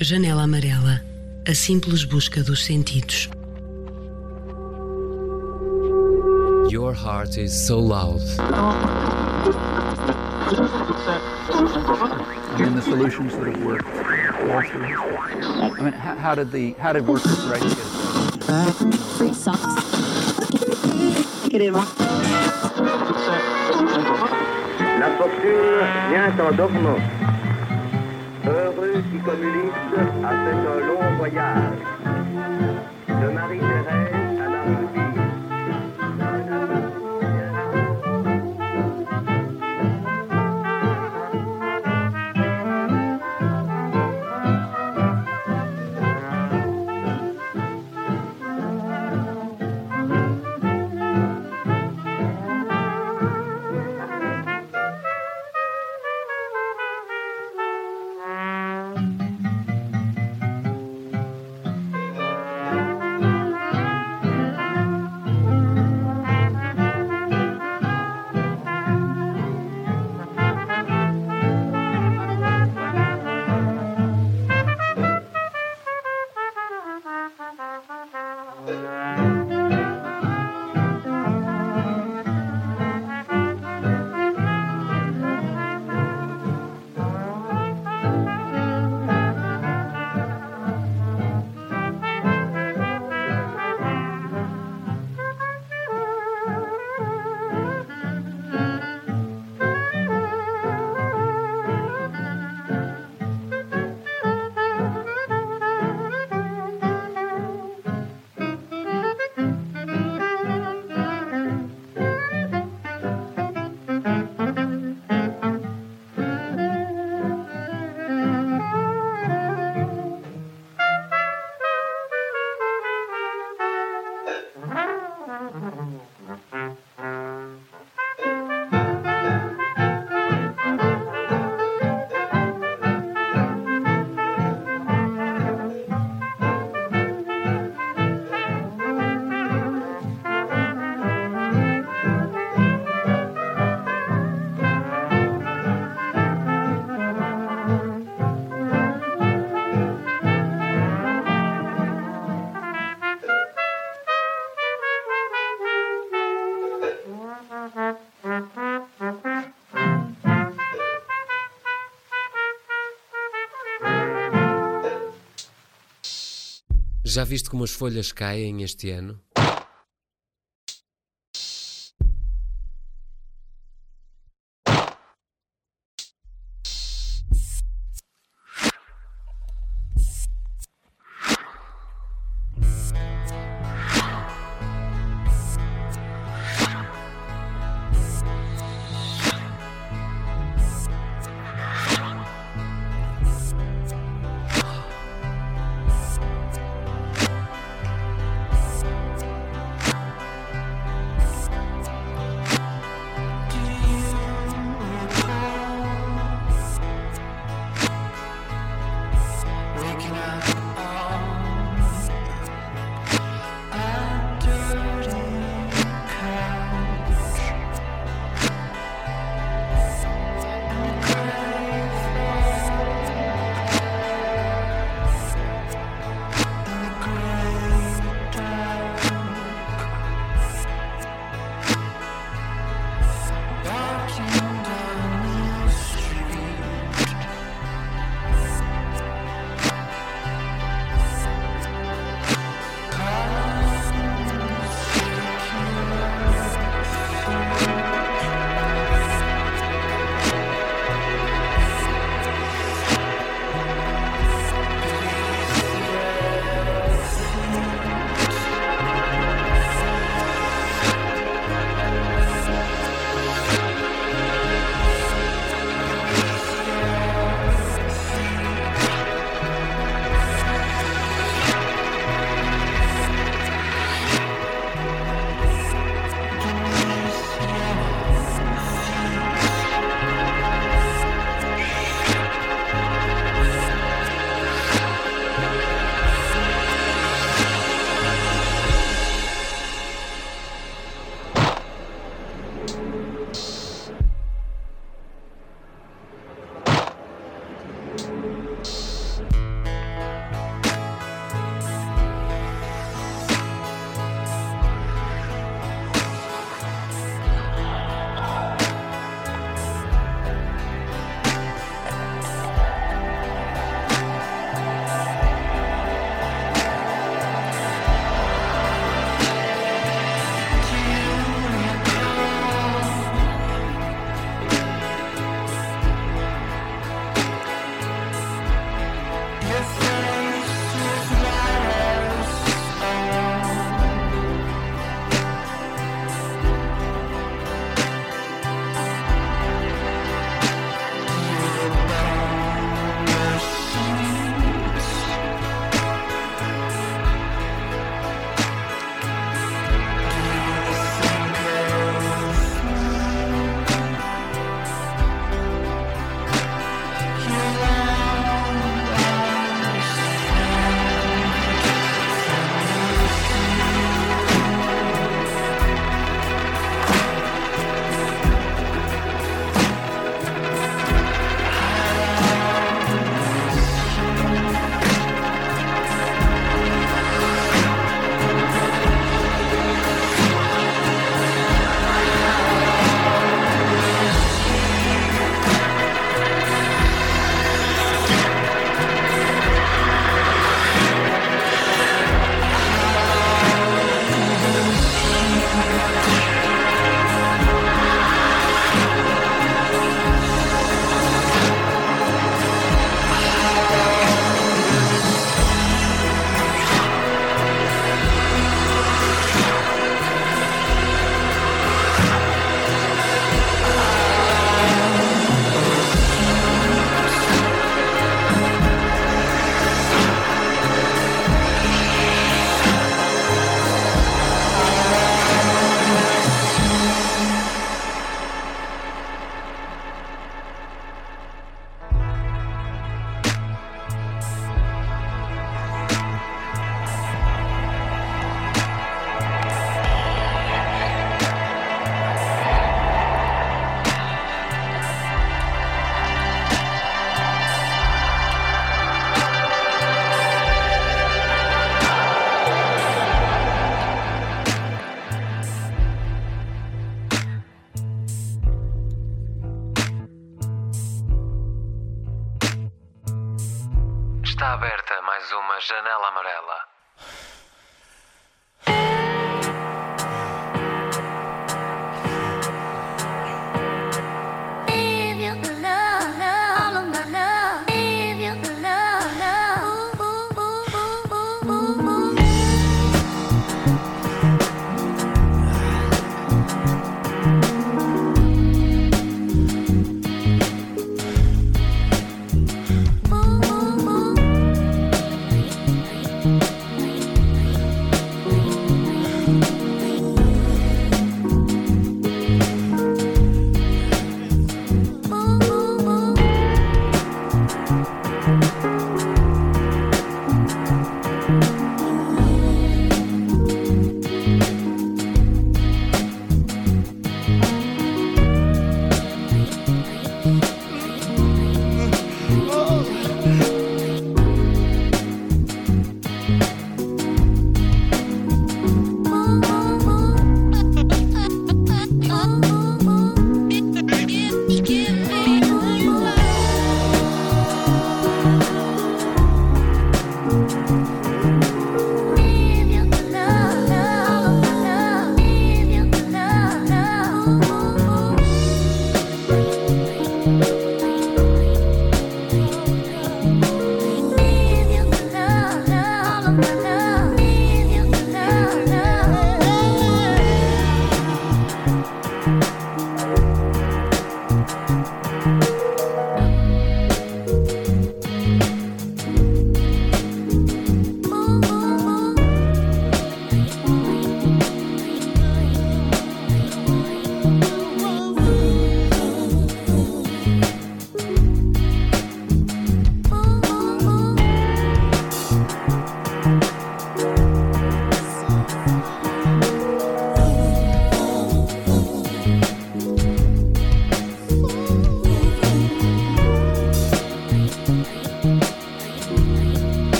Janela Amarela A simples busca dos sentidos. Your heart is so loud. I mean, the solutions that have worked. I mean, how, how did the how did workers' rights get established? Free socks. La qui comme Ulysse a fait un long voyage. De Marie-Thérèse Já viste como as folhas caem este ano?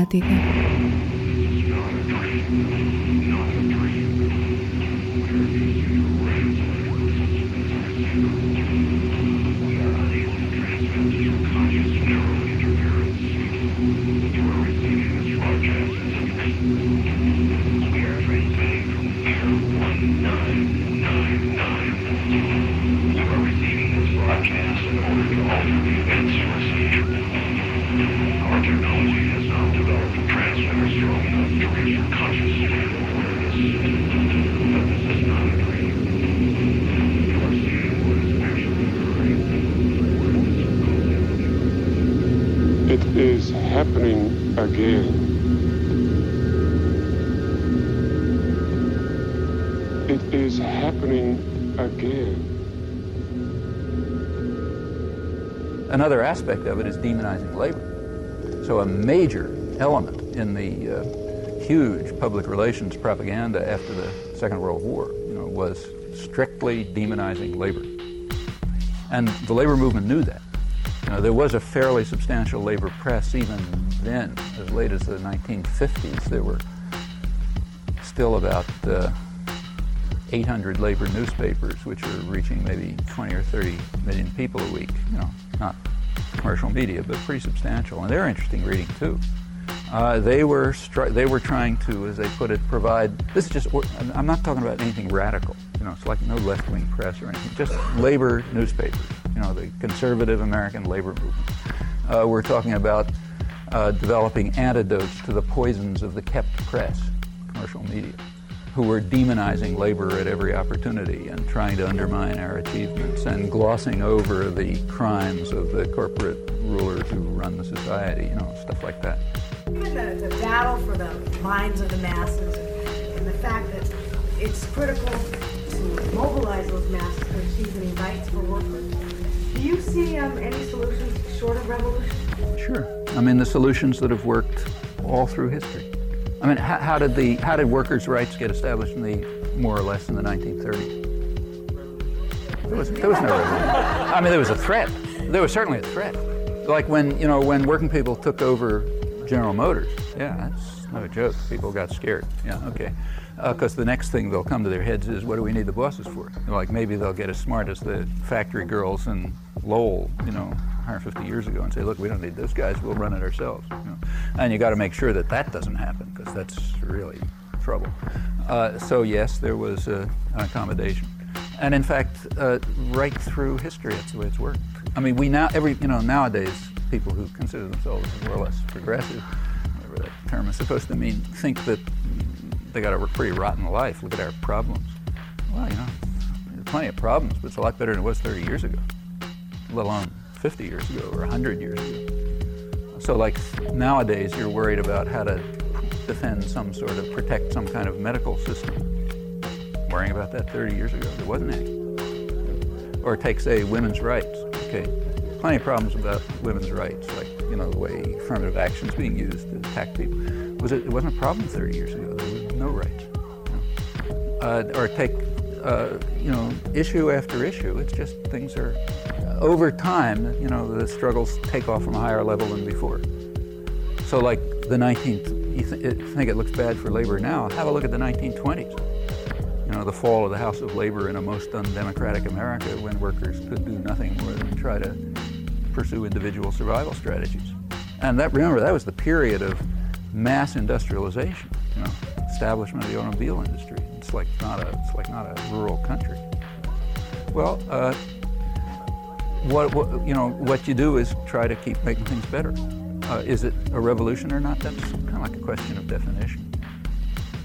आती है is happening again. It is happening again. Another aspect of it is demonizing labor. So a major element in the uh, huge public relations propaganda after the Second World War, you know, was strictly demonizing labor. And the labor movement knew that. You there was a fairly substantial labor press even then, as late as the 1950s. There were still about uh, 800 labor newspapers, which were reaching maybe 20 or 30 million people a week. You know, not commercial media, but pretty substantial, and they're interesting reading too. Uh, they were stri- they were trying to, as they put it, provide. This is just. I'm not talking about anything radical. You know, it's like no left-wing press or anything. Just labor newspapers. You know, the conservative American labor movement. Uh, we're talking about uh, developing antidotes to the poisons of the kept press, commercial media, who were demonizing labor at every opportunity and trying to undermine our achievements and glossing over the crimes of the corporate rulers who run the society. You know, stuff like that. Given the, the battle for the minds of the masses and, and the fact that it's critical to mobilize those masses to achieve any rights for workers, do you see um, any solutions short of revolution? Sure. I mean, the solutions that have worked all through history. I mean, how, how did the how did workers' rights get established in the more or less in the 1930s? There was, there was no revolution. I mean, there was a threat. There was certainly a threat. Like when you know when working people took over General Motors. Yeah, that's no joke. People got scared. Yeah, okay. Because the next thing they'll come to their heads is, what do we need the bosses for? Like maybe they'll get as smart as the factory girls in Lowell, you know, 150 years ago, and say, look, we don't need those guys. We'll run it ourselves. You know? And you got to make sure that that doesn't happen, because that's really trouble. Uh, so yes, there was uh, an accommodation. And in fact, uh, right through history, that's the way it's worked. I mean, we now, every, you know, nowadays, people who consider themselves more or less progressive, whatever that term is supposed to mean, think that they got a pretty rotten life. Look at our problems. Well, you know, there's plenty of problems, but it's a lot better than it was 30 years ago, let alone 50 years ago or 100 years ago. So, like nowadays, you're worried about how to defend some sort of, protect some kind of medical system. Worrying about that 30 years ago, there wasn't any. Or take, say, women's rights. Okay, plenty of problems about women's rights, like you know the way affirmative action is being used to attack people. Was it? It wasn't a problem 30 years ago. There was no rights. Uh, or take, uh, you know, issue after issue. It's just things are over time. You know, the struggles take off from a higher level than before. So, like the 19th, you th- it- think it looks bad for labor now. Have a look at the 1920s. You know, the fall of the House of Labor in a most undemocratic America when workers could do nothing more than try to pursue individual survival strategies. And that, remember, that was the period of mass industrialization, you know, establishment of the automobile industry. It's like not a, it's like not a rural country. Well, uh, what, what, you know, what you do is try to keep making things better. Uh, is it a revolution or not? That's kind of like a question of definition.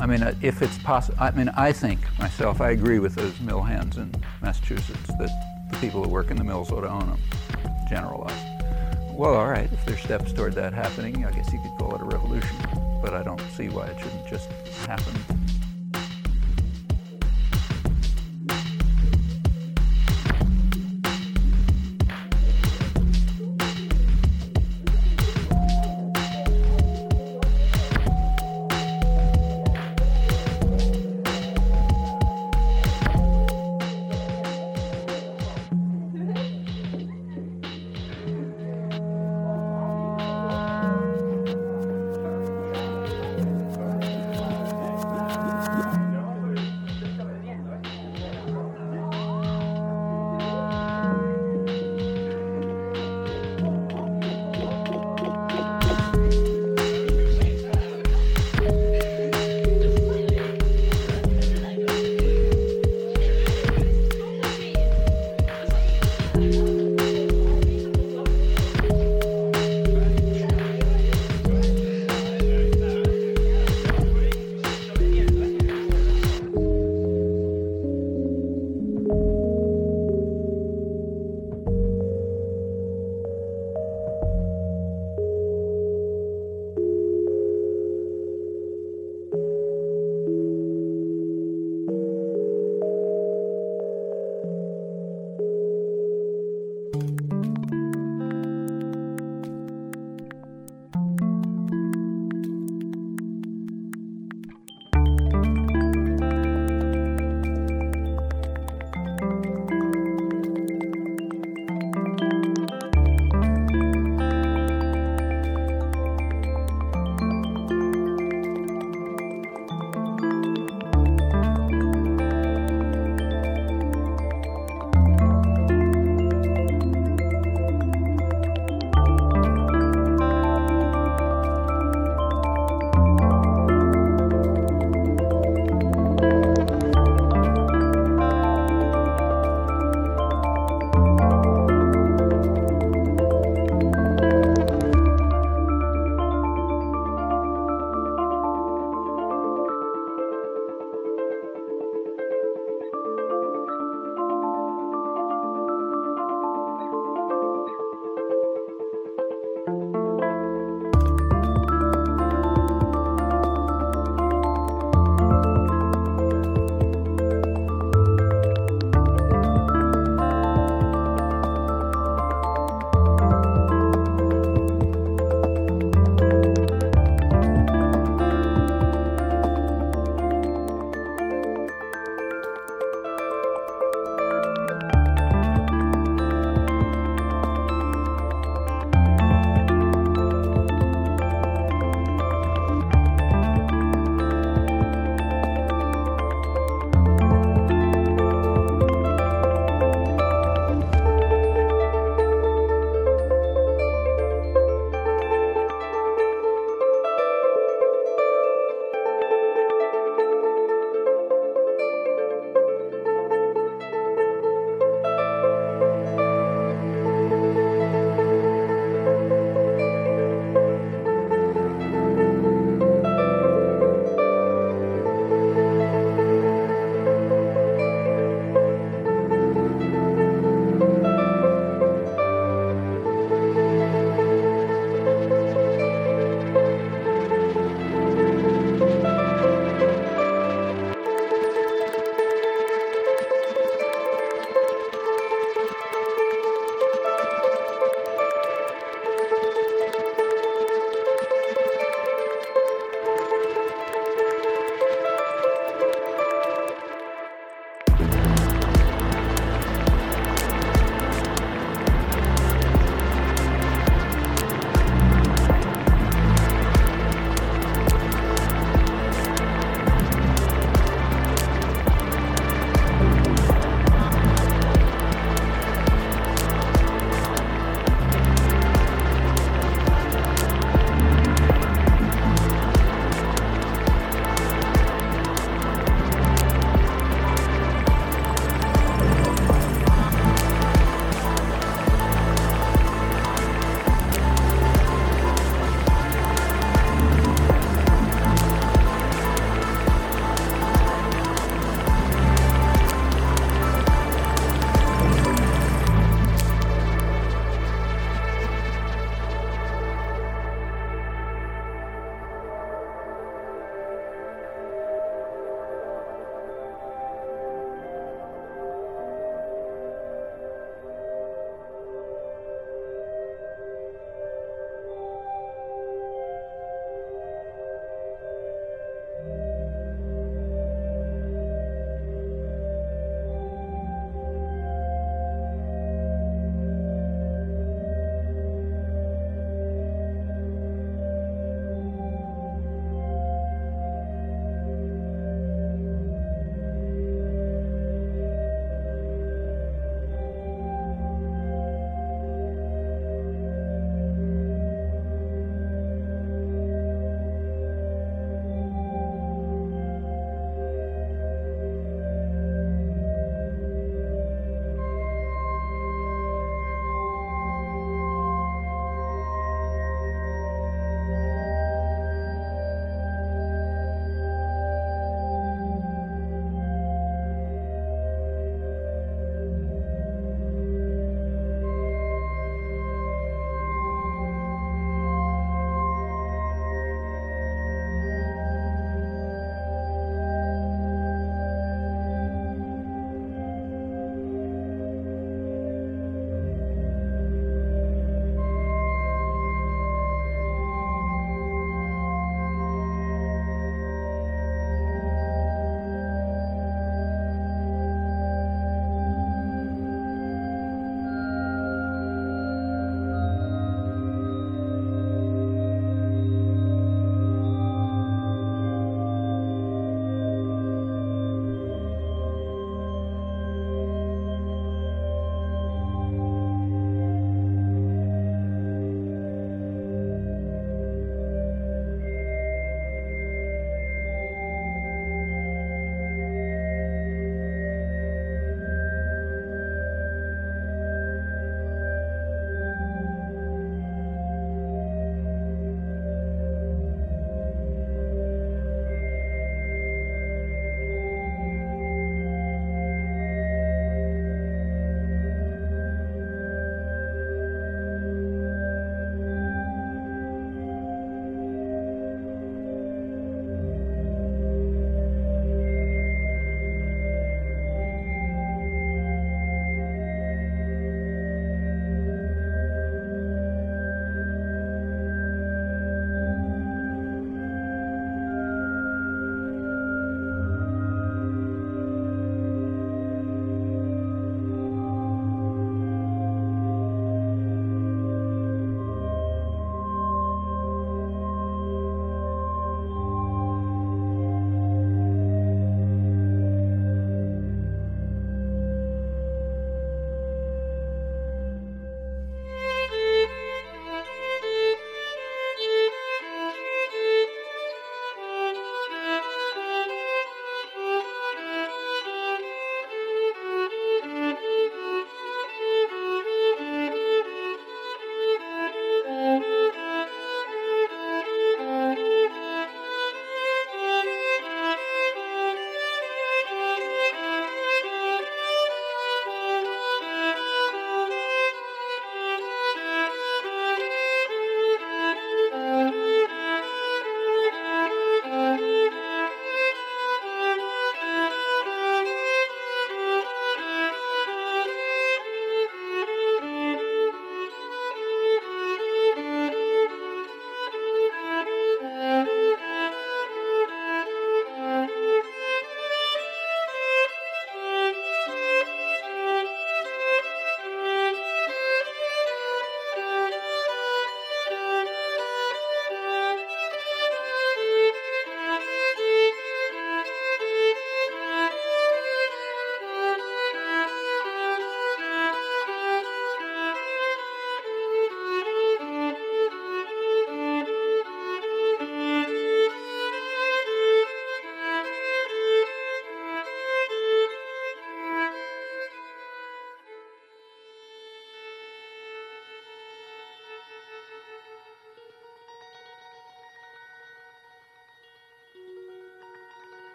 I mean, uh, if it's possible, I mean, I think myself, I agree with those mill hands in Massachusetts that the people who work in the mills ought to own them, generalized. Well, all right, if there's steps toward that happening, I guess you could call it a revolution, but I don't see why it shouldn't just happen.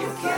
you cannot